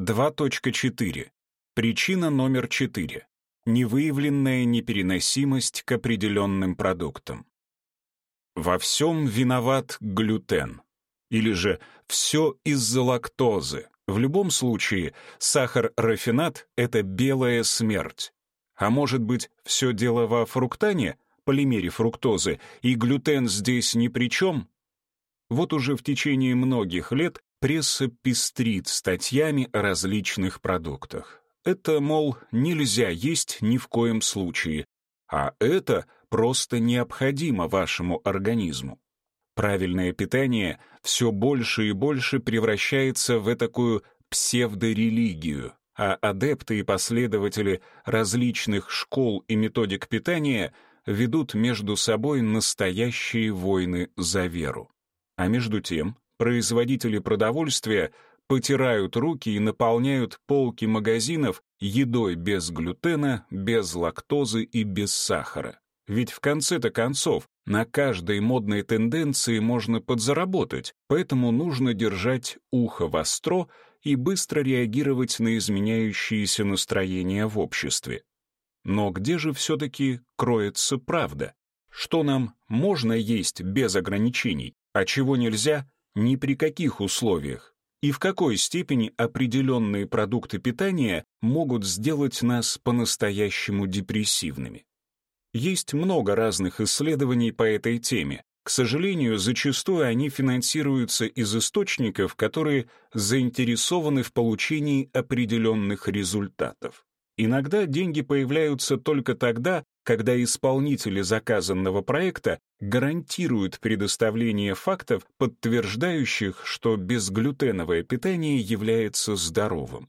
2.4. Причина номер 4. Невыявленная непереносимость к определенным продуктам. Во всем виноват глютен. Или же все из-за лактозы. В любом случае, сахар-рафинат — это белая смерть. А может быть, все дело во фруктане, полимере фруктозы, и глютен здесь ни при чем? Вот уже в течение многих лет пресса пестрит статьями о различных продуктах. Это, мол, нельзя есть ни в коем случае, а это просто необходимо вашему организму. Правильное питание все больше и больше превращается в такую псевдорелигию, а адепты и последователи различных школ и методик питания ведут между собой настоящие войны за веру. А между тем, производители продовольствия потирают руки и наполняют полки магазинов едой без глютена, без лактозы и без сахара. Ведь в конце-то концов на каждой модной тенденции можно подзаработать, поэтому нужно держать ухо востро и быстро реагировать на изменяющиеся настроения в обществе. Но где же все-таки кроется правда? Что нам можно есть без ограничений, а чего нельзя ни при каких условиях? И в какой степени определенные продукты питания могут сделать нас по-настоящему депрессивными? Есть много разных исследований по этой теме. К сожалению, зачастую они финансируются из источников, которые заинтересованы в получении определенных результатов. Иногда деньги появляются только тогда, когда исполнители заказанного проекта гарантируют предоставление фактов, подтверждающих, что безглютеновое питание является здоровым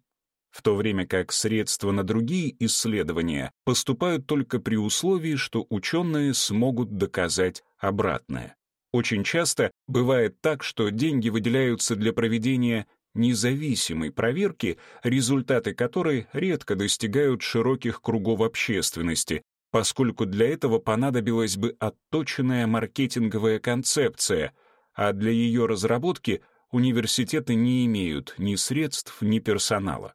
в то время как средства на другие исследования поступают только при условии, что ученые смогут доказать обратное. Очень часто бывает так, что деньги выделяются для проведения независимой проверки, результаты которой редко достигают широких кругов общественности, поскольку для этого понадобилась бы отточенная маркетинговая концепция, а для ее разработки университеты не имеют ни средств, ни персонала.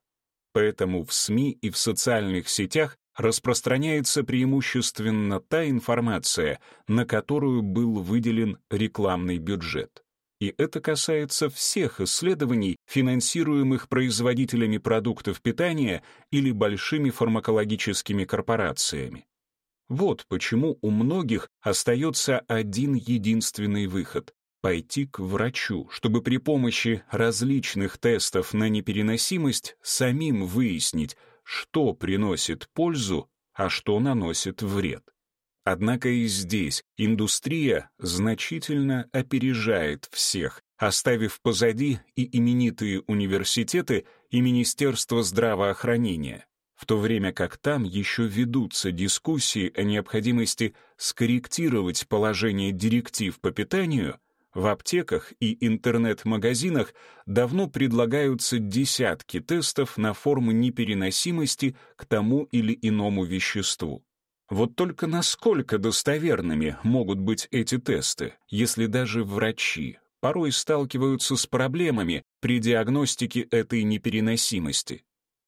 Поэтому в СМИ и в социальных сетях распространяется преимущественно та информация, на которую был выделен рекламный бюджет. И это касается всех исследований, финансируемых производителями продуктов питания или большими фармакологическими корпорациями. Вот почему у многих остается один единственный выход пойти к врачу, чтобы при помощи различных тестов на непереносимость самим выяснить, что приносит пользу, а что наносит вред. Однако и здесь индустрия значительно опережает всех, оставив позади и именитые университеты, и Министерство здравоохранения, в то время как там еще ведутся дискуссии о необходимости скорректировать положение директив по питанию в аптеках и интернет-магазинах давно предлагаются десятки тестов на формы непереносимости к тому или иному веществу. Вот только насколько достоверными могут быть эти тесты, если даже врачи порой сталкиваются с проблемами при диагностике этой непереносимости?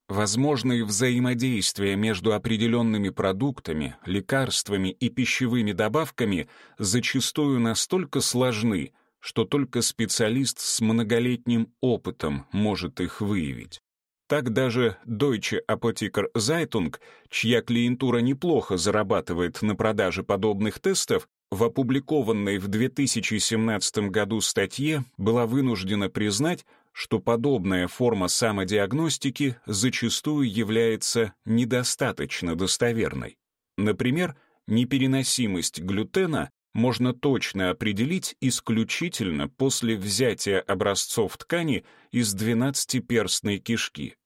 Возможные взаимодействия между определенными продуктами, лекарствами и пищевыми добавками зачастую настолько сложны, что только специалист с многолетним опытом может их выявить. Так даже Deutsche Apotheker Zeitung, чья клиентура неплохо зарабатывает на продаже подобных тестов, в опубликованной в 2017 году статье была вынуждена признать, что подобная форма самодиагностики зачастую является недостаточно достоверной. Например, непереносимость глютена можно точно определить исключительно после взятия образцов ткани из 12-перстной кишки.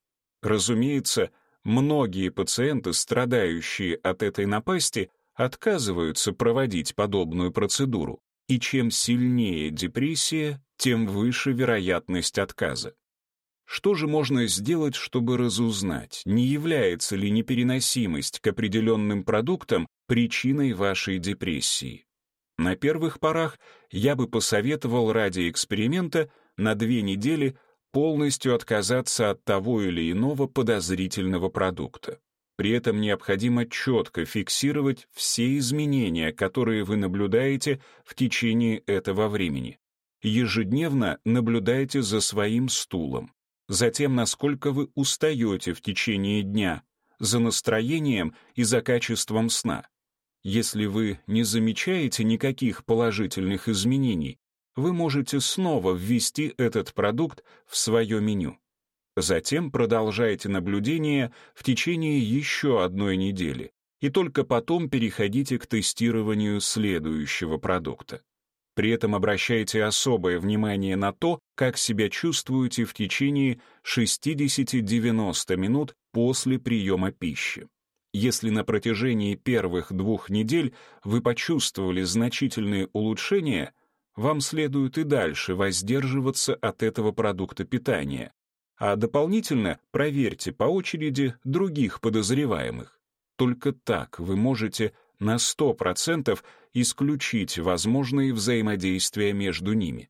Разумеется, многие пациенты, страдающие от этой напасти, отказываются проводить подобную процедуру, и чем сильнее депрессия, тем выше вероятность отказа. Что же можно сделать, чтобы разузнать, не является ли непереносимость к определенным продуктам причиной вашей депрессии? На первых порах я бы посоветовал ради эксперимента на две недели полностью отказаться от того или иного подозрительного продукта. При этом необходимо четко фиксировать все изменения, которые вы наблюдаете в течение этого времени. Ежедневно наблюдайте за своим стулом, затем, насколько вы устаете в течение дня, за настроением и за качеством сна. Если вы не замечаете никаких положительных изменений, вы можете снова ввести этот продукт в свое меню. Затем продолжайте наблюдение в течение еще одной недели и только потом переходите к тестированию следующего продукта. При этом обращайте особое внимание на то, как себя чувствуете в течение 60-90 минут после приема пищи. Если на протяжении первых двух недель вы почувствовали значительные улучшения, вам следует и дальше воздерживаться от этого продукта питания, а дополнительно проверьте по очереди других подозреваемых. Только так вы можете на 100% исключить возможные взаимодействия между ними.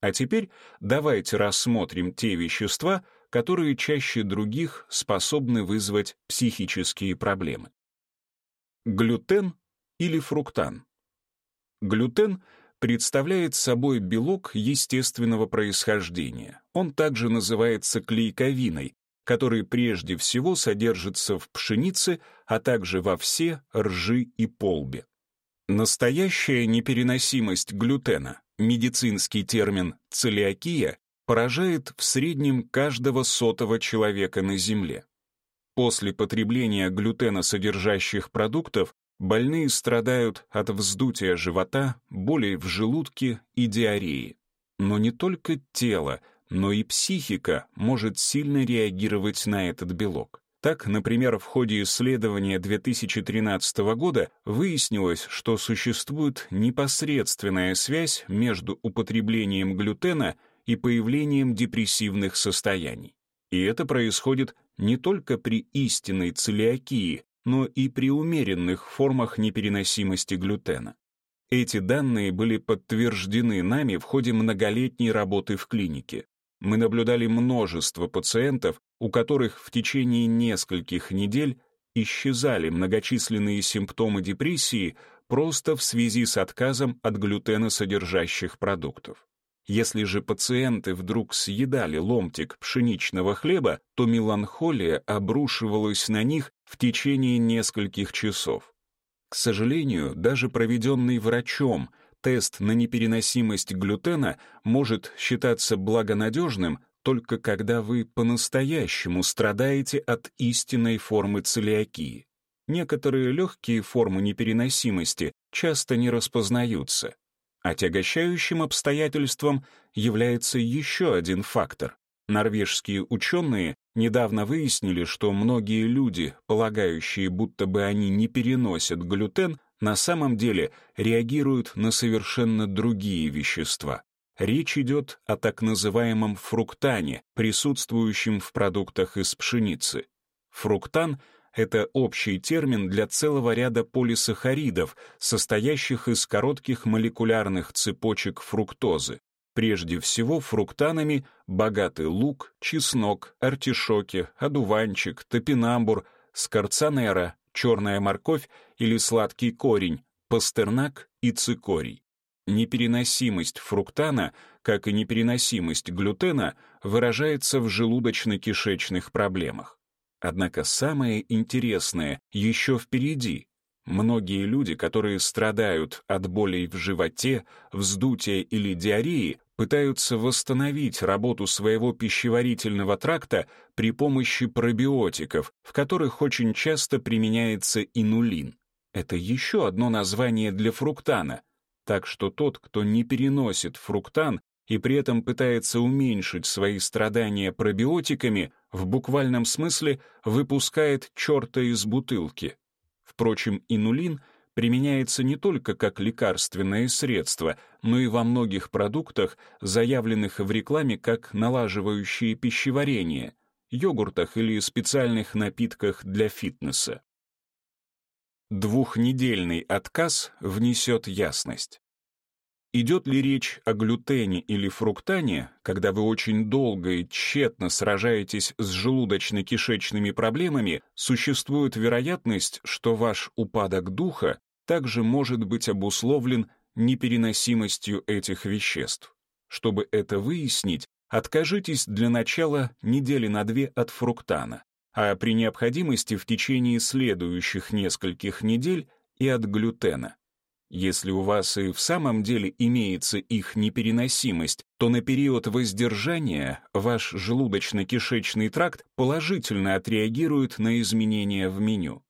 А теперь давайте рассмотрим те вещества, которые чаще других способны вызвать психические проблемы. Глютен или фруктан. Глютен представляет собой белок естественного происхождения. Он также называется клейковиной, который прежде всего содержится в пшенице, а также во все ржи и полбе. Настоящая непереносимость глютена, медицинский термин целиакия, поражает в среднем каждого сотого человека на Земле. После потребления глютена содержащих продуктов больные страдают от вздутия живота, болей в желудке и диареи. Но не только тело, но и психика может сильно реагировать на этот белок. Так, например, в ходе исследования 2013 года выяснилось, что существует непосредственная связь между употреблением глютена и появлением депрессивных состояний. И это происходит не только при истинной целиакии, но и при умеренных формах непереносимости глютена. Эти данные были подтверждены нами в ходе многолетней работы в клинике. Мы наблюдали множество пациентов, у которых в течение нескольких недель исчезали многочисленные симптомы депрессии просто в связи с отказом от глютеносодержащих продуктов. Если же пациенты вдруг съедали ломтик пшеничного хлеба, то меланхолия обрушивалась на них в течение нескольких часов. К сожалению, даже проведенный врачом тест на непереносимость глютена может считаться благонадежным только когда вы по-настоящему страдаете от истинной формы целиакии. Некоторые легкие формы непереносимости часто не распознаются. Отягощающим обстоятельством является еще один фактор. Норвежские ученые недавно выяснили, что многие люди, полагающие, будто бы они не переносят глютен, на самом деле реагируют на совершенно другие вещества. Речь идет о так называемом фруктане, присутствующем в продуктах из пшеницы. Фруктан — это общий термин для целого ряда полисахаридов, состоящих из коротких молекулярных цепочек фруктозы. Прежде всего фруктанами богаты лук, чеснок, артишоки, одуванчик, топинамбур, скорцанера, черная морковь или сладкий корень, пастернак и цикорий. Непереносимость фруктана, как и непереносимость глютена, выражается в желудочно-кишечных проблемах. Однако самое интересное еще впереди. Многие люди, которые страдают от болей в животе, вздутия или диареи, пытаются восстановить работу своего пищеварительного тракта при помощи пробиотиков, в которых очень часто применяется инулин. Это еще одно название для фруктана. Так что тот, кто не переносит фруктан и при этом пытается уменьшить свои страдания пробиотиками, в буквальном смысле выпускает черта из бутылки. Впрочем, инулин применяется не только как лекарственное средство, но и во многих продуктах, заявленных в рекламе как налаживающие пищеварение, йогуртах или специальных напитках для фитнеса. Двухнедельный отказ внесет ясность. Идет ли речь о глютене или фруктане, когда вы очень долго и тщетно сражаетесь с желудочно-кишечными проблемами, существует вероятность, что ваш упадок духа также может быть обусловлен непереносимостью этих веществ. Чтобы это выяснить, откажитесь для начала недели на две от фруктана, а при необходимости в течение следующих нескольких недель и от глютена. Если у вас и в самом деле имеется их непереносимость, то на период воздержания ваш желудочно-кишечный тракт положительно отреагирует на изменения в меню.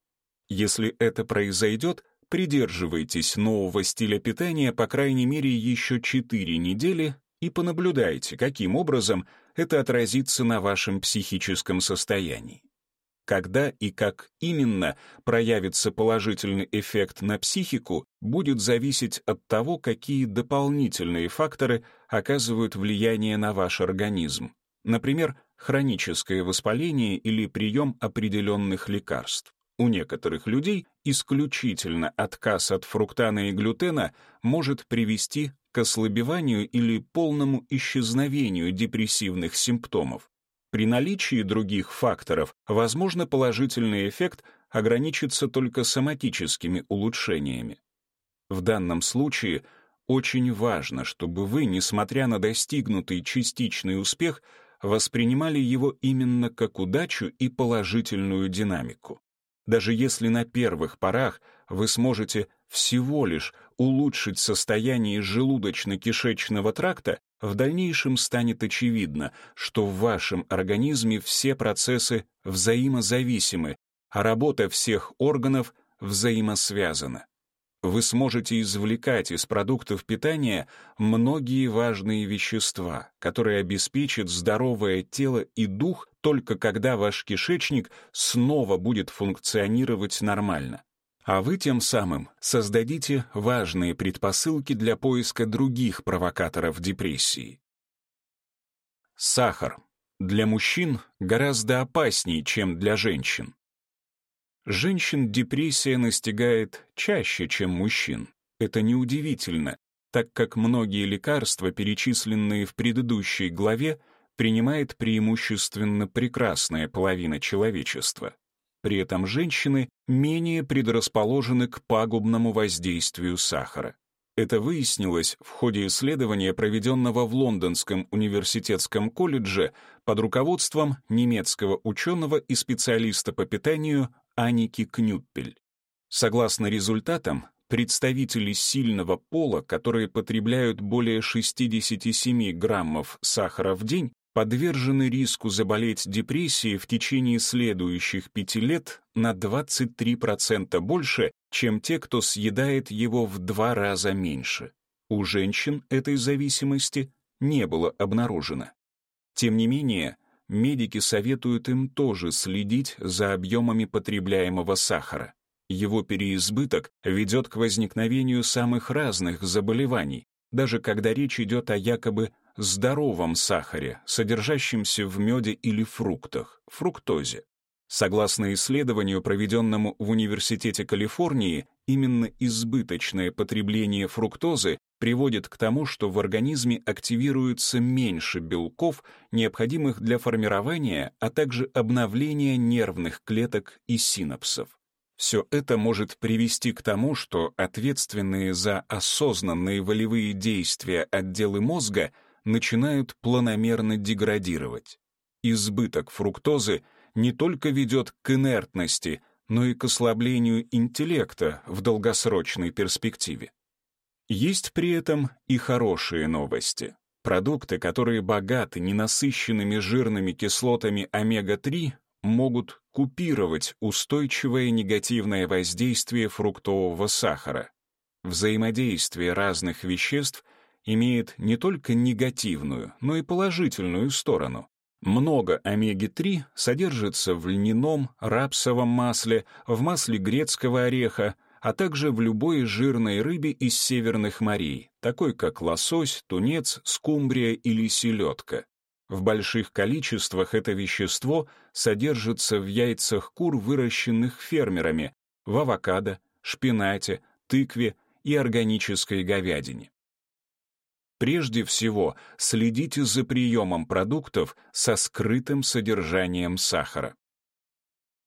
Если это произойдет, придерживайтесь нового стиля питания по крайней мере еще 4 недели и понаблюдайте, каким образом это отразится на вашем психическом состоянии. Когда и как именно проявится положительный эффект на психику, будет зависеть от того, какие дополнительные факторы оказывают влияние на ваш организм. Например, хроническое воспаление или прием определенных лекарств. У некоторых людей исключительно отказ от фруктана и глютена может привести к ослабеванию или полному исчезновению депрессивных симптомов. При наличии других факторов, возможно, положительный эффект ограничится только соматическими улучшениями. В данном случае очень важно, чтобы вы, несмотря на достигнутый частичный успех, воспринимали его именно как удачу и положительную динамику. Даже если на первых порах вы сможете всего лишь улучшить состояние желудочно-кишечного тракта, в дальнейшем станет очевидно, что в вашем организме все процессы взаимозависимы, а работа всех органов взаимосвязана. Вы сможете извлекать из продуктов питания многие важные вещества, которые обеспечат здоровое тело и дух только когда ваш кишечник снова будет функционировать нормально а вы тем самым создадите важные предпосылки для поиска других провокаторов депрессии. Сахар. Для мужчин гораздо опаснее, чем для женщин. Женщин депрессия настигает чаще, чем мужчин. Это неудивительно, так как многие лекарства, перечисленные в предыдущей главе, принимает преимущественно прекрасная половина человечества. При этом женщины менее предрасположены к пагубному воздействию сахара. Это выяснилось в ходе исследования, проведенного в Лондонском университетском колледже под руководством немецкого ученого и специалиста по питанию Аники Кнюппель. Согласно результатам, представители сильного пола, которые потребляют более 67 граммов сахара в день, подвержены риску заболеть депрессией в течение следующих пяти лет на 23% больше, чем те, кто съедает его в два раза меньше. У женщин этой зависимости не было обнаружено. Тем не менее, медики советуют им тоже следить за объемами потребляемого сахара. Его переизбыток ведет к возникновению самых разных заболеваний, даже когда речь идет о якобы здоровом сахаре, содержащемся в меде или фруктах, фруктозе. Согласно исследованию, проведенному в Университете Калифорнии, именно избыточное потребление фруктозы приводит к тому, что в организме активируется меньше белков, необходимых для формирования, а также обновления нервных клеток и синапсов. Все это может привести к тому, что ответственные за осознанные волевые действия отделы мозга — начинают планомерно деградировать. Избыток фруктозы не только ведет к инертности, но и к ослаблению интеллекта в долгосрочной перспективе. Есть при этом и хорошие новости. Продукты, которые богаты ненасыщенными жирными кислотами омега-3, могут купировать устойчивое негативное воздействие фруктового сахара. Взаимодействие разных веществ имеет не только негативную, но и положительную сторону. Много омеги-3 содержится в льняном, рапсовом масле, в масле грецкого ореха, а также в любой жирной рыбе из северных морей, такой как лосось, тунец, скумбрия или селедка. В больших количествах это вещество содержится в яйцах кур, выращенных фермерами, в авокадо, шпинате, тыкве и органической говядине. Прежде всего, следите за приемом продуктов со скрытым содержанием сахара.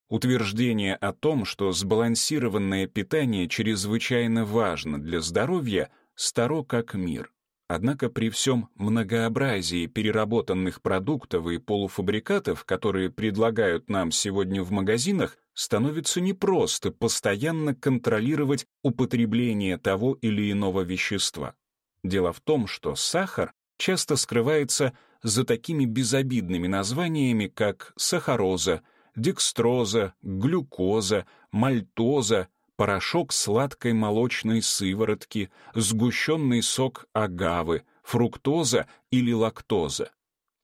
Утверждение о том, что сбалансированное питание чрезвычайно важно для здоровья, старо как мир. Однако при всем многообразии переработанных продуктов и полуфабрикатов, которые предлагают нам сегодня в магазинах, становится непросто постоянно контролировать употребление того или иного вещества. Дело в том, что сахар часто скрывается за такими безобидными названиями, как сахароза, декстроза, глюкоза, мальтоза, порошок сладкой молочной сыворотки, сгущенный сок агавы, фруктоза или лактоза.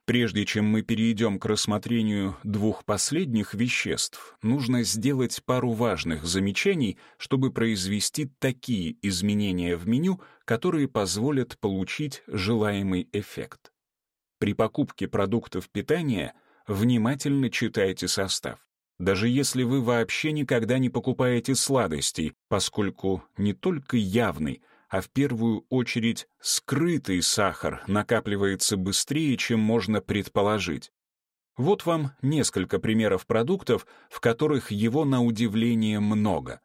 Прежде чем мы перейдем к рассмотрению двух последних веществ, нужно сделать пару важных замечаний, чтобы произвести такие изменения в меню, которые позволят получить желаемый эффект. При покупке продуктов питания внимательно читайте состав. Даже если вы вообще никогда не покупаете сладостей, поскольку не только явный, а в первую очередь скрытый сахар накапливается быстрее, чем можно предположить. Вот вам несколько примеров продуктов, в которых его на удивление много.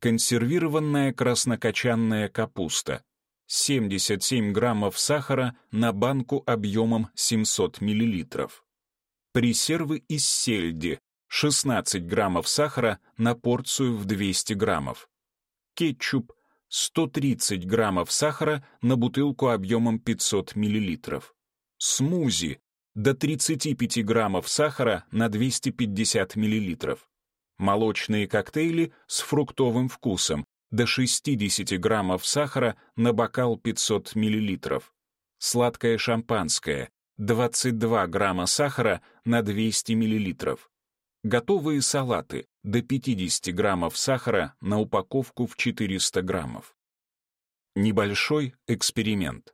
Консервированная краснокочанная капуста. 77 граммов сахара на банку объемом 700 миллилитров. Пресервы из сельди. 16 граммов сахара на порцию в 200 граммов. Кетчуп 130 граммов сахара на бутылку объемом 500 миллилитров. Смузи до 35 граммов сахара на 250 миллилитров. Молочные коктейли с фруктовым вкусом до 60 граммов сахара на бокал 500 миллилитров. Сладкое шампанское 22 грамма сахара на 200 миллилитров. Готовые салаты до 50 граммов сахара на упаковку в 400 граммов. Небольшой эксперимент.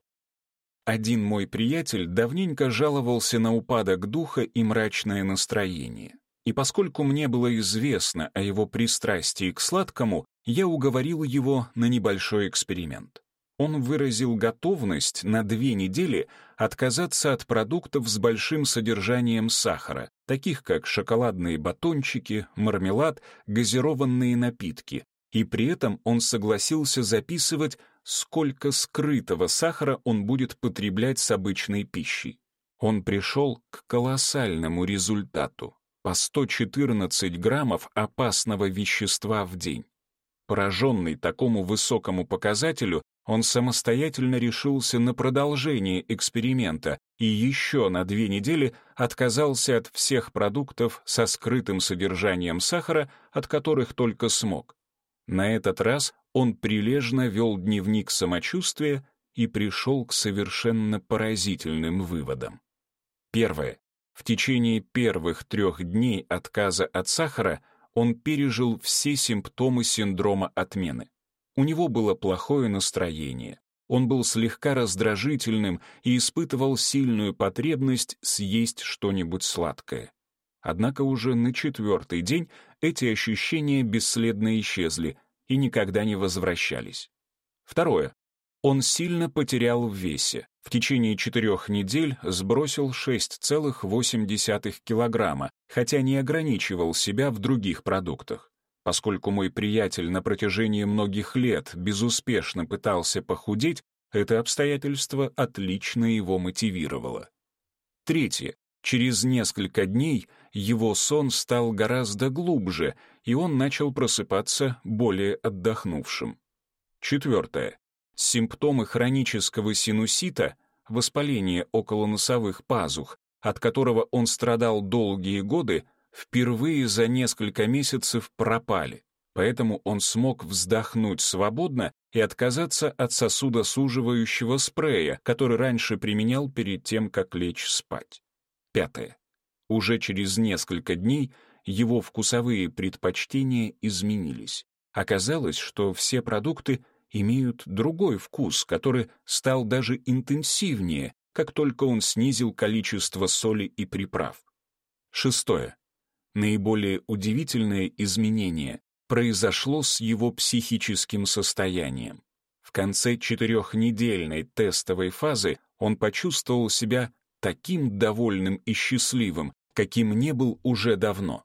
Один мой приятель давненько жаловался на упадок духа и мрачное настроение. И поскольку мне было известно о его пристрастии к сладкому, я уговорил его на небольшой эксперимент он выразил готовность на две недели отказаться от продуктов с большим содержанием сахара, таких как шоколадные батончики, мармелад, газированные напитки, и при этом он согласился записывать, сколько скрытого сахара он будет потреблять с обычной пищей. Он пришел к колоссальному результату — по 114 граммов опасного вещества в день. Пораженный такому высокому показателю, он самостоятельно решился на продолжение эксперимента и еще на две недели отказался от всех продуктов со скрытым содержанием сахара, от которых только смог. На этот раз он прилежно вел дневник самочувствия и пришел к совершенно поразительным выводам. Первое. В течение первых трех дней отказа от сахара он пережил все симптомы синдрома отмены. У него было плохое настроение. Он был слегка раздражительным и испытывал сильную потребность съесть что-нибудь сладкое. Однако уже на четвертый день эти ощущения бесследно исчезли и никогда не возвращались. Второе. Он сильно потерял в весе. В течение четырех недель сбросил 6,8 килограмма, хотя не ограничивал себя в других продуктах. Поскольку мой приятель на протяжении многих лет безуспешно пытался похудеть, это обстоятельство отлично его мотивировало. Третье. Через несколько дней его сон стал гораздо глубже, и он начал просыпаться более отдохнувшим. Четвертое. Симптомы хронического синусита, воспаление околоносовых пазух, от которого он страдал долгие годы, впервые за несколько месяцев пропали, поэтому он смог вздохнуть свободно и отказаться от сосудосуживающего спрея, который раньше применял перед тем, как лечь спать. Пятое. Уже через несколько дней его вкусовые предпочтения изменились. Оказалось, что все продукты имеют другой вкус, который стал даже интенсивнее, как только он снизил количество соли и приправ. Шестое. Наиболее удивительное изменение произошло с его психическим состоянием. В конце четырехнедельной тестовой фазы он почувствовал себя таким довольным и счастливым, каким не был уже давно.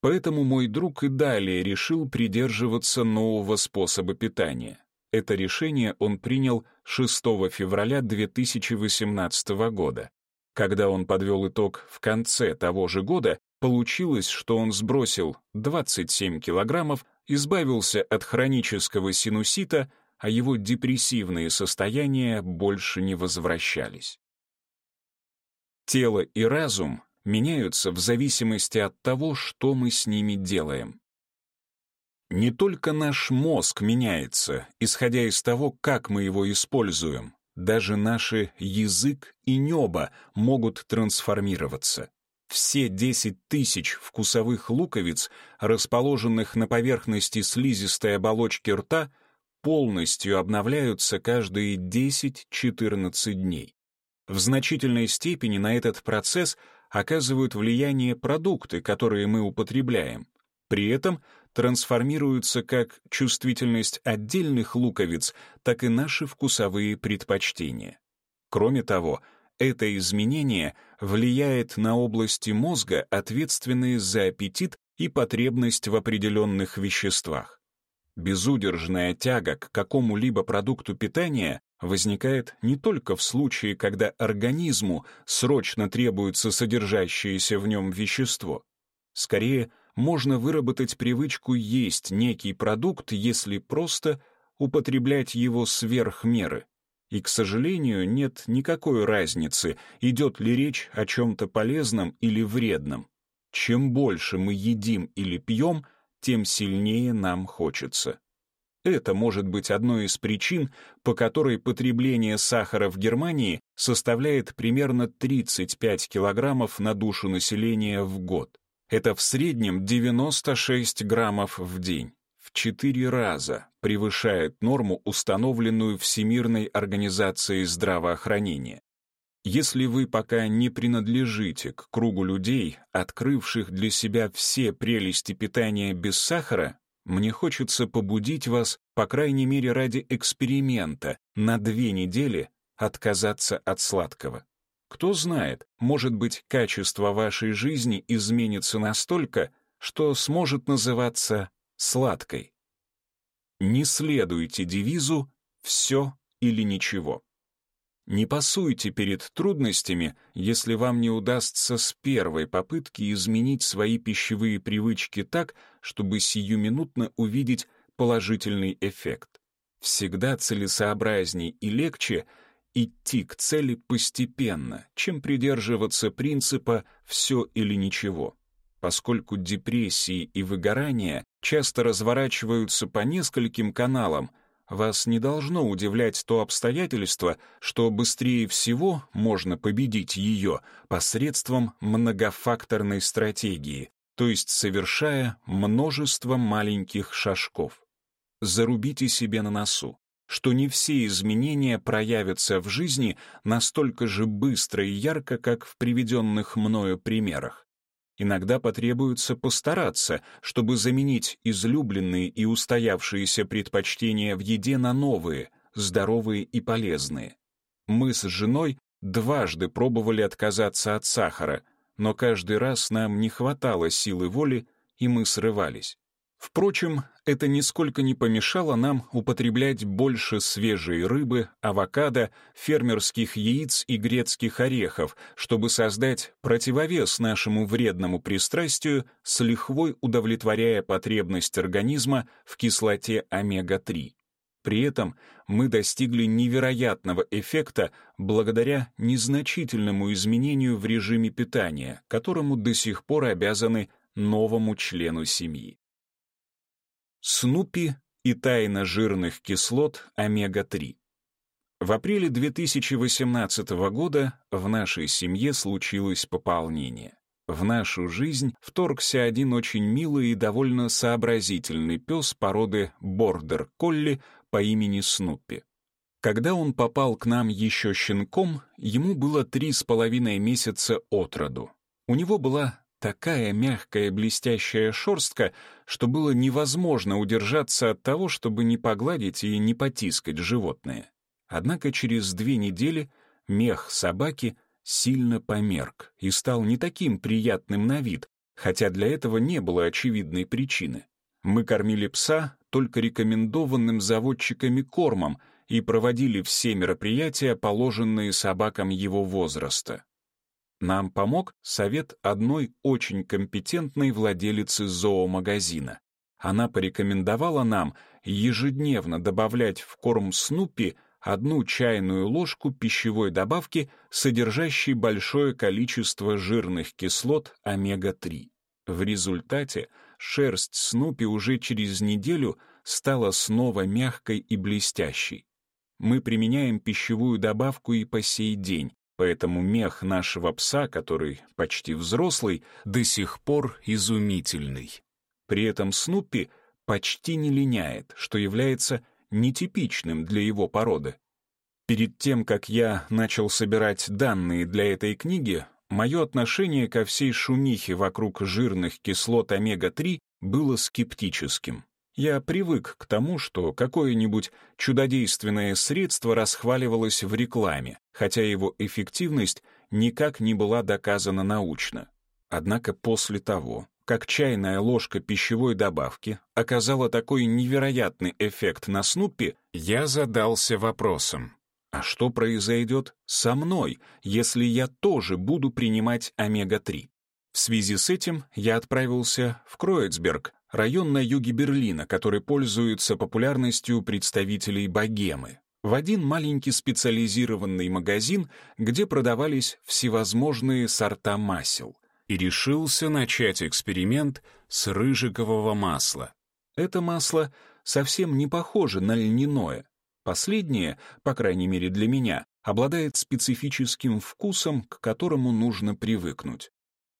Поэтому мой друг и далее решил придерживаться нового способа питания. Это решение он принял 6 февраля 2018 года. Когда он подвел итог в конце того же года, получилось, что он сбросил 27 килограммов, избавился от хронического синусита, а его депрессивные состояния больше не возвращались. Тело и разум меняются в зависимости от того, что мы с ними делаем. Не только наш мозг меняется, исходя из того, как мы его используем, даже наши язык и небо могут трансформироваться. Все 10 тысяч вкусовых луковиц, расположенных на поверхности слизистой оболочки рта, полностью обновляются каждые 10-14 дней. В значительной степени на этот процесс оказывают влияние продукты, которые мы употребляем. При этом трансформируются как чувствительность отдельных луковиц, так и наши вкусовые предпочтения. Кроме того, это изменение влияет на области мозга, ответственные за аппетит и потребность в определенных веществах. Безудержная тяга к какому-либо продукту питания возникает не только в случае, когда организму срочно требуется содержащееся в нем вещество. Скорее, можно выработать привычку есть некий продукт, если просто употреблять его сверх меры. И, к сожалению, нет никакой разницы, идет ли речь о чем-то полезном или вредном. Чем больше мы едим или пьем, тем сильнее нам хочется. Это может быть одной из причин, по которой потребление сахара в Германии составляет примерно 35 килограммов на душу населения в год. Это в среднем 96 граммов в день. 4 раза превышает норму, установленную Всемирной организацией здравоохранения. Если вы пока не принадлежите к кругу людей, открывших для себя все прелести питания без сахара, мне хочется побудить вас, по крайней мере ради эксперимента, на две недели отказаться от сладкого. Кто знает, может быть, качество вашей жизни изменится настолько, что сможет называться сладкой. Не следуйте девизу «все или ничего». Не пасуйте перед трудностями, если вам не удастся с первой попытки изменить свои пищевые привычки так, чтобы сиюминутно увидеть положительный эффект. Всегда целесообразней и легче идти к цели постепенно, чем придерживаться принципа «все или ничего», поскольку депрессии и выгорания часто разворачиваются по нескольким каналам, вас не должно удивлять то обстоятельство, что быстрее всего можно победить ее посредством многофакторной стратегии, то есть совершая множество маленьких шажков. Зарубите себе на носу, что не все изменения проявятся в жизни настолько же быстро и ярко, как в приведенных мною примерах. Иногда потребуется постараться, чтобы заменить излюбленные и устоявшиеся предпочтения в еде на новые, здоровые и полезные. Мы с женой дважды пробовали отказаться от сахара, но каждый раз нам не хватало силы воли, и мы срывались. Впрочем, это нисколько не помешало нам употреблять больше свежей рыбы, авокадо, фермерских яиц и грецких орехов, чтобы создать противовес нашему вредному пристрастию, с лихвой удовлетворяя потребность организма в кислоте омега-3. При этом мы достигли невероятного эффекта благодаря незначительному изменению в режиме питания, которому до сих пор обязаны новому члену семьи. Снупи и тайна жирных кислот омега-3. В апреле 2018 года в нашей семье случилось пополнение. В нашу жизнь вторгся один очень милый и довольно сообразительный пес породы бордер-колли по имени Снуппи. Когда он попал к нам еще щенком, ему было три с половиной месяца от роду. У него была такая мягкая блестящая шерстка, что было невозможно удержаться от того, чтобы не погладить и не потискать животное. Однако через две недели мех собаки сильно померк и стал не таким приятным на вид, хотя для этого не было очевидной причины. Мы кормили пса только рекомендованным заводчиками кормом и проводили все мероприятия, положенные собакам его возраста. Нам помог совет одной очень компетентной владелицы зоомагазина. Она порекомендовала нам ежедневно добавлять в корм Снупи одну чайную ложку пищевой добавки, содержащей большое количество жирных кислот омега-3. В результате шерсть Снупи уже через неделю стала снова мягкой и блестящей. Мы применяем пищевую добавку и по сей день, поэтому мех нашего пса, который почти взрослый, до сих пор изумительный. При этом Снуппи почти не линяет, что является нетипичным для его породы. Перед тем, как я начал собирать данные для этой книги, мое отношение ко всей шумихе вокруг жирных кислот омега-3 было скептическим. Я привык к тому, что какое-нибудь чудодейственное средство расхваливалось в рекламе, хотя его эффективность никак не была доказана научно. Однако после того, как чайная ложка пищевой добавки оказала такой невероятный эффект на Снуппи, я задался вопросом, а что произойдет со мной, если я тоже буду принимать омега-3? В связи с этим я отправился в Кроицберг, район на юге Берлина, который пользуется популярностью представителей богемы, в один маленький специализированный магазин, где продавались всевозможные сорта масел, и решился начать эксперимент с рыжикового масла. Это масло совсем не похоже на льняное. Последнее, по крайней мере для меня, обладает специфическим вкусом, к которому нужно привыкнуть.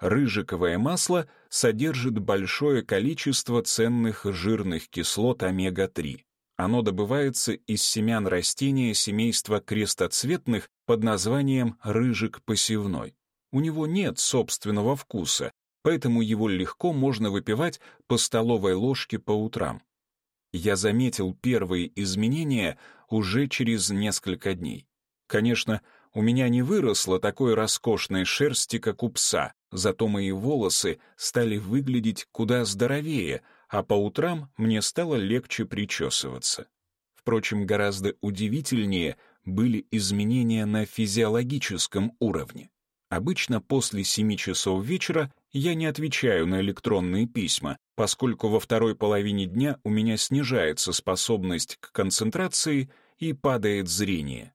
Рыжиковое масло содержит большое количество ценных жирных кислот омега-3. Оно добывается из семян растения семейства крестоцветных под названием рыжик посевной. У него нет собственного вкуса, поэтому его легко можно выпивать по столовой ложке по утрам. Я заметил первые изменения уже через несколько дней. Конечно, у меня не выросло такой роскошной шерсти, как у пса, зато мои волосы стали выглядеть куда здоровее, а по утрам мне стало легче причесываться. Впрочем, гораздо удивительнее были изменения на физиологическом уровне. Обычно после семи часов вечера я не отвечаю на электронные письма, поскольку во второй половине дня у меня снижается способность к концентрации и падает зрение.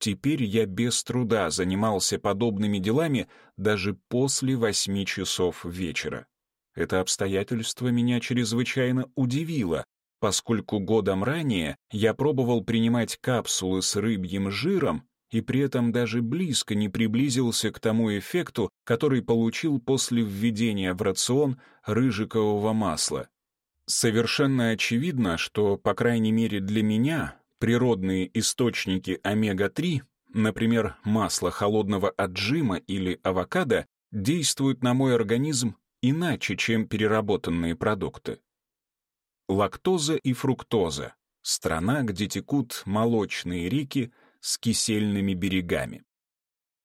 Теперь я без труда занимался подобными делами даже после восьми часов вечера. Это обстоятельство меня чрезвычайно удивило, поскольку годом ранее я пробовал принимать капсулы с рыбьим жиром и при этом даже близко не приблизился к тому эффекту, который получил после введения в рацион рыжикового масла. Совершенно очевидно, что, по крайней мере для меня, Природные источники омега-3, например, масло холодного отжима или авокадо, действуют на мой организм иначе, чем переработанные продукты. Лактоза и фруктоза — страна, где текут молочные реки с кисельными берегами.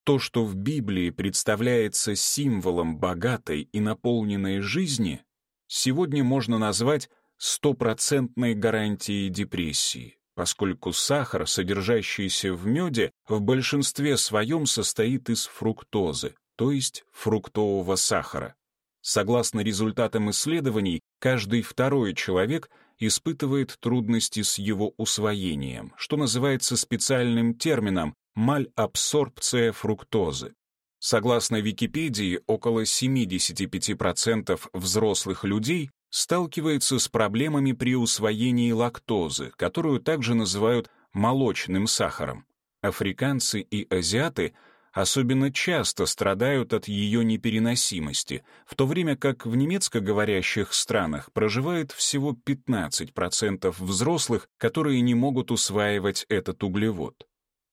То, что в Библии представляется символом богатой и наполненной жизни, сегодня можно назвать стопроцентной гарантией депрессии поскольку сахар, содержащийся в меде, в большинстве своем состоит из фруктозы, то есть фруктового сахара. Согласно результатам исследований, каждый второй человек испытывает трудности с его усвоением, что называется специальным термином мальабсорбция фруктозы. Согласно Википедии, около 75% взрослых людей сталкивается с проблемами при усвоении лактозы, которую также называют молочным сахаром. Африканцы и азиаты особенно часто страдают от ее непереносимости, в то время как в немецкоговорящих странах проживает всего 15% взрослых, которые не могут усваивать этот углевод.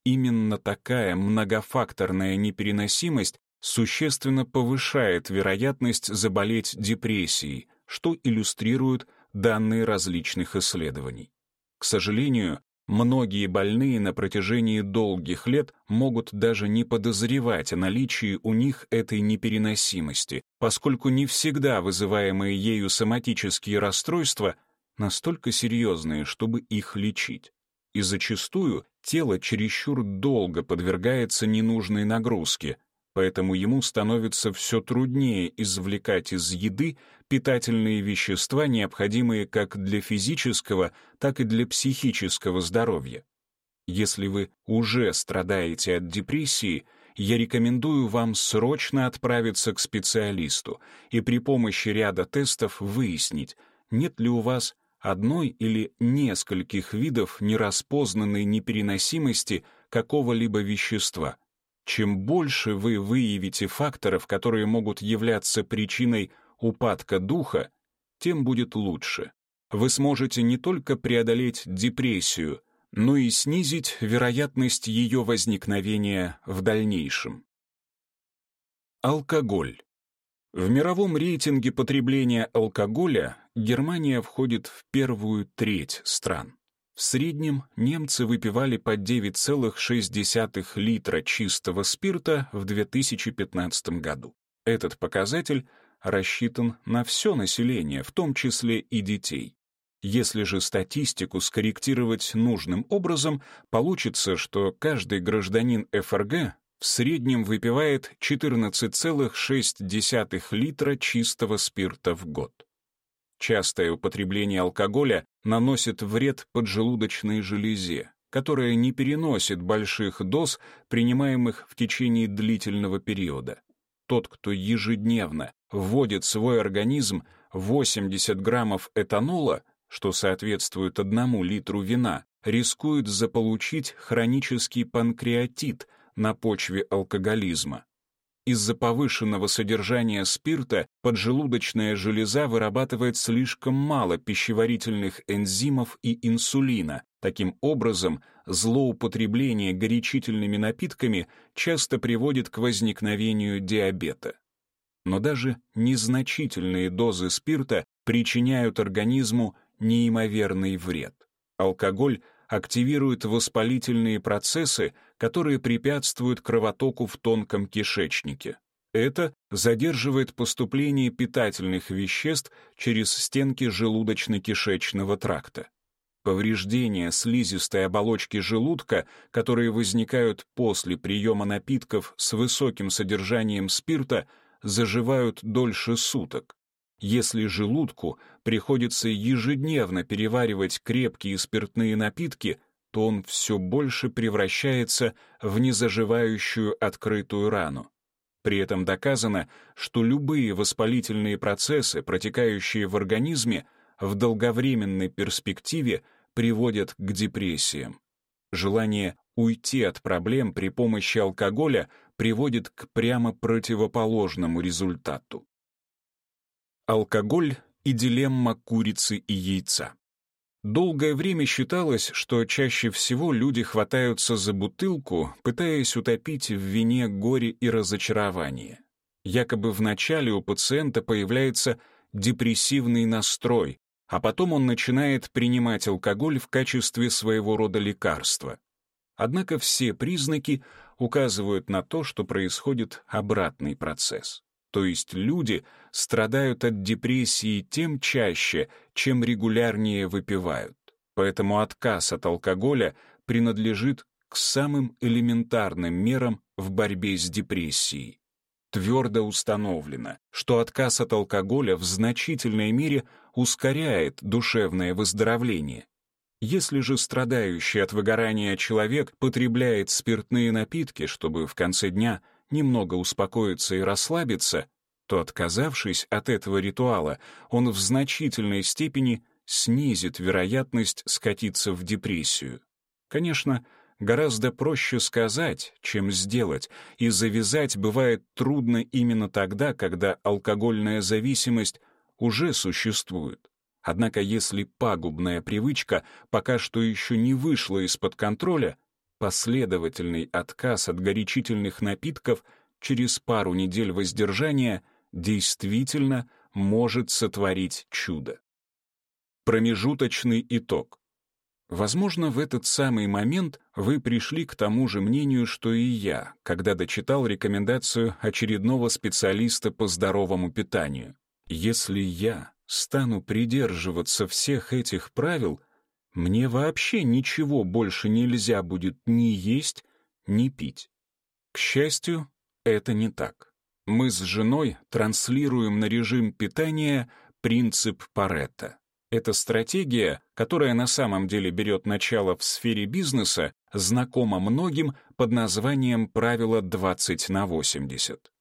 Именно такая многофакторная непереносимость существенно повышает вероятность заболеть депрессией, что иллюстрируют данные различных исследований. К сожалению, многие больные на протяжении долгих лет могут даже не подозревать о наличии у них этой непереносимости, поскольку не всегда вызываемые ею соматические расстройства настолько серьезные, чтобы их лечить. И зачастую тело чересчур долго подвергается ненужной нагрузке, поэтому ему становится все труднее извлекать из еды питательные вещества, необходимые как для физического, так и для психического здоровья. Если вы уже страдаете от депрессии, я рекомендую вам срочно отправиться к специалисту и при помощи ряда тестов выяснить, нет ли у вас одной или нескольких видов нераспознанной непереносимости какого-либо вещества. Чем больше вы выявите факторов, которые могут являться причиной упадка духа, тем будет лучше. Вы сможете не только преодолеть депрессию, но и снизить вероятность ее возникновения в дальнейшем. Алкоголь. В мировом рейтинге потребления алкоголя Германия входит в первую треть стран. В среднем немцы выпивали по 9,6 литра чистого спирта в 2015 году. Этот показатель рассчитан на все население, в том числе и детей. Если же статистику скорректировать нужным образом, получится, что каждый гражданин ФРГ в среднем выпивает 14,6 литра чистого спирта в год. Частое употребление алкоголя наносит вред поджелудочной железе, которая не переносит больших доз, принимаемых в течение длительного периода. Тот, кто ежедневно вводит в свой организм 80 граммов этанола, что соответствует одному литру вина, рискует заполучить хронический панкреатит на почве алкоголизма. Из-за повышенного содержания спирта поджелудочная железа вырабатывает слишком мало пищеварительных энзимов и инсулина. Таким образом, злоупотребление горячительными напитками часто приводит к возникновению диабета. Но даже незначительные дозы спирта причиняют организму неимоверный вред. Алкоголь активирует воспалительные процессы, которые препятствуют кровотоку в тонком кишечнике. Это задерживает поступление питательных веществ через стенки желудочно-кишечного тракта. Повреждения слизистой оболочки желудка, которые возникают после приема напитков с высоким содержанием спирта, заживают дольше суток. Если желудку приходится ежедневно переваривать крепкие спиртные напитки, то он все больше превращается в незаживающую открытую рану. При этом доказано, что любые воспалительные процессы, протекающие в организме, в долговременной перспективе приводят к депрессиям. Желание уйти от проблем при помощи алкоголя приводит к прямо противоположному результату. Алкоголь и дилемма курицы и яйца. Долгое время считалось, что чаще всего люди хватаются за бутылку, пытаясь утопить в вине горе и разочарование. Якобы вначале у пациента появляется депрессивный настрой, а потом он начинает принимать алкоголь в качестве своего рода лекарства. Однако все признаки указывают на то, что происходит обратный процесс. То есть люди страдают от депрессии тем чаще, чем регулярнее выпивают. Поэтому отказ от алкоголя принадлежит к самым элементарным мерам в борьбе с депрессией. Твердо установлено, что отказ от алкоголя в значительной мере ускоряет душевное выздоровление. Если же страдающий от выгорания человек потребляет спиртные напитки, чтобы в конце дня немного успокоиться и расслабиться, то, отказавшись от этого ритуала, он в значительной степени снизит вероятность скатиться в депрессию. Конечно, гораздо проще сказать, чем сделать, и завязать бывает трудно именно тогда, когда алкогольная зависимость уже существует. Однако если пагубная привычка пока что еще не вышла из-под контроля, последовательный отказ от горячительных напитков через пару недель воздержания действительно может сотворить чудо. Промежуточный итог. Возможно, в этот самый момент вы пришли к тому же мнению, что и я, когда дочитал рекомендацию очередного специалиста по здоровому питанию. Если я стану придерживаться всех этих правил, мне вообще ничего больше нельзя будет ни есть, ни пить. К счастью, это не так. Мы с женой транслируем на режим питания принцип Паретта. Эта стратегия, которая на самом деле берет начало в сфере бизнеса, знакома многим под названием правило 20 на 80.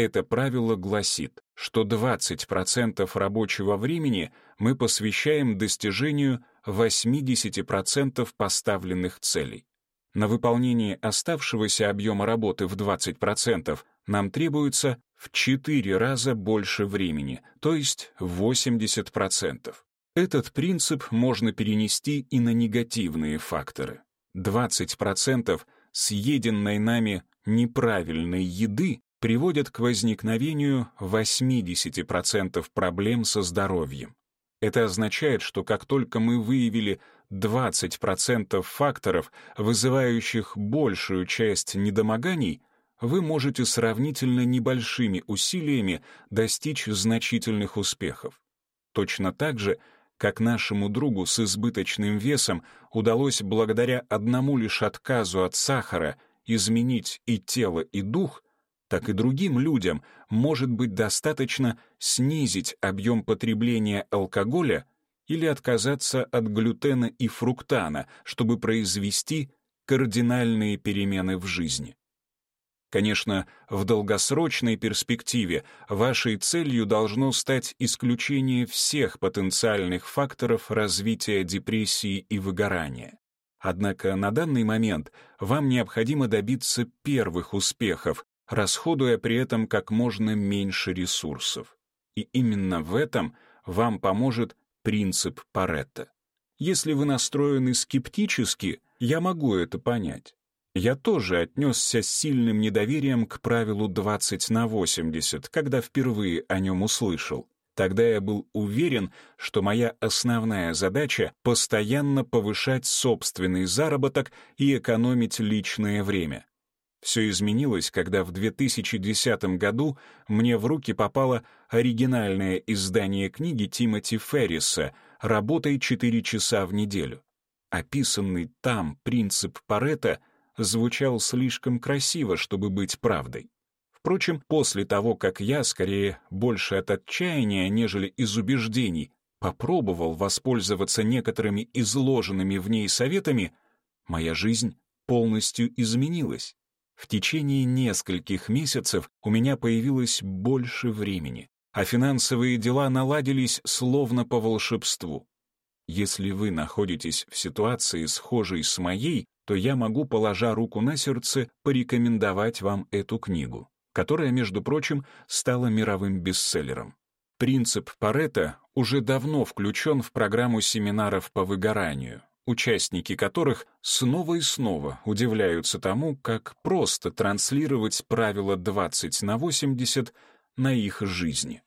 Это правило гласит, что 20% рабочего времени мы посвящаем достижению 80% поставленных целей. На выполнение оставшегося объема работы в 20% нам требуется в 4 раза больше времени, то есть 80%. Этот принцип можно перенести и на негативные факторы. 20% съеденной нами неправильной еды приводят к возникновению 80% проблем со здоровьем. Это означает, что как только мы выявили 20% факторов, вызывающих большую часть недомоганий, вы можете сравнительно небольшими усилиями достичь значительных успехов. Точно так же как нашему другу с избыточным весом удалось благодаря одному лишь отказу от сахара изменить и тело, и дух, так и другим людям может быть достаточно снизить объем потребления алкоголя или отказаться от глютена и фруктана, чтобы произвести кардинальные перемены в жизни. Конечно, в долгосрочной перспективе вашей целью должно стать исключение всех потенциальных факторов развития депрессии и выгорания. Однако на данный момент вам необходимо добиться первых успехов, расходуя при этом как можно меньше ресурсов. И именно в этом вам поможет принцип Паретта. Если вы настроены скептически, я могу это понять. Я тоже отнесся с сильным недоверием к правилу 20 на 80, когда впервые о нем услышал. Тогда я был уверен, что моя основная задача — постоянно повышать собственный заработок и экономить личное время. Все изменилось, когда в 2010 году мне в руки попало оригинальное издание книги Тимоти Ферриса «Работай 4 часа в неделю». Описанный там принцип Паретта — звучал слишком красиво, чтобы быть правдой. Впрочем, после того, как я, скорее, больше от отчаяния, нежели из убеждений, попробовал воспользоваться некоторыми изложенными в ней советами, моя жизнь полностью изменилась. В течение нескольких месяцев у меня появилось больше времени, а финансовые дела наладились словно по волшебству. Если вы находитесь в ситуации, схожей с моей, то я могу, положа руку на сердце, порекомендовать вам эту книгу, которая, между прочим, стала мировым бестселлером. Принцип Паретта уже давно включен в программу семинаров по выгоранию, участники которых снова и снова удивляются тому, как просто транслировать правило 20 на 80 на их жизни.